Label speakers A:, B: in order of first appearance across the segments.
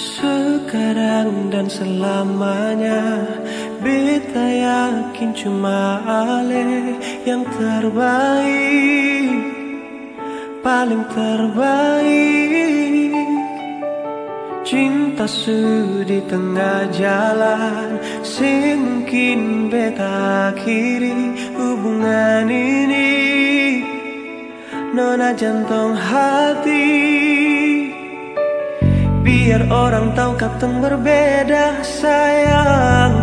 A: sekarang dan selamanya Beta yakin cuma Ale yang terbaik Paling terbaik. Cinta su di tengah jalan Semungkin beta akhiri hubungan ini. Nona jantung hati Biar orang tahu katong berbeda sayang.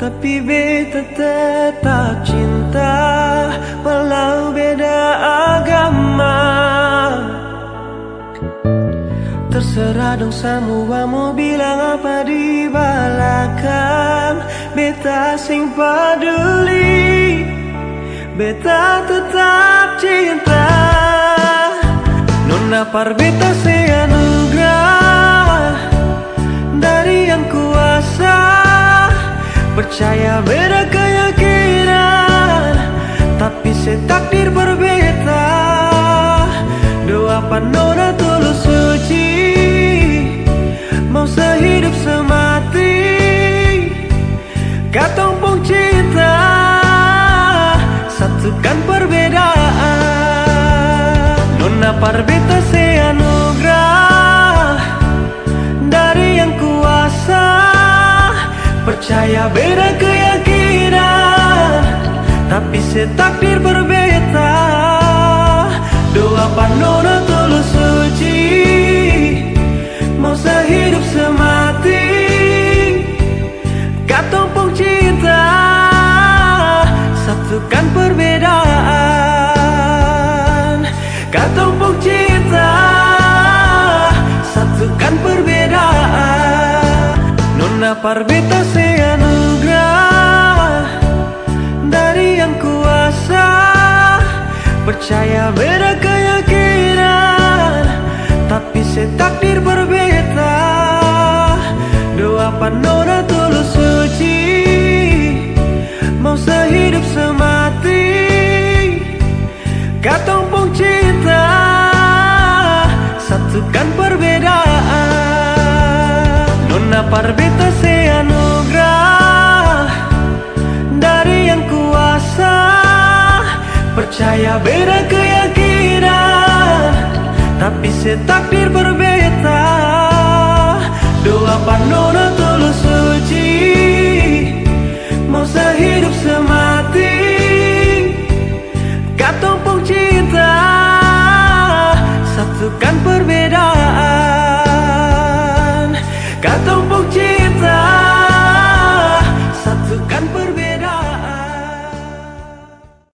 A: Tapi beta tetap cinta Walau beda agama. Terserah dong semua mau bilang apa di belakang Beta sing peduli Beta tetap cinta. Nona par beta se Percaya beda keyakinan Tapi setakdir berbeda. Doa panona tulus suci Mau sehidup semati. Katong pun cinta Satukan perbedaan. Nona parbeta Percaya beda keyakinan Tapi setakdir berbeda. Doa panona tulus suci Mau sehidup semati. Katong pun cinta Satukan perbedaan. Katong pun cinta Satukan perbedaan. Nona parbeta Percaya beda keyakinan Tapi setakdir berbeda. Doa panona tulus suci Mau sehidup semati. Katong pun cinta Satukan perbedaan. Nona parbeta bisa takdir berbeda. Doa panono tulus suci. Mau sehidup semati. Katong cinta. Satukan perbedaan. Katong cinta.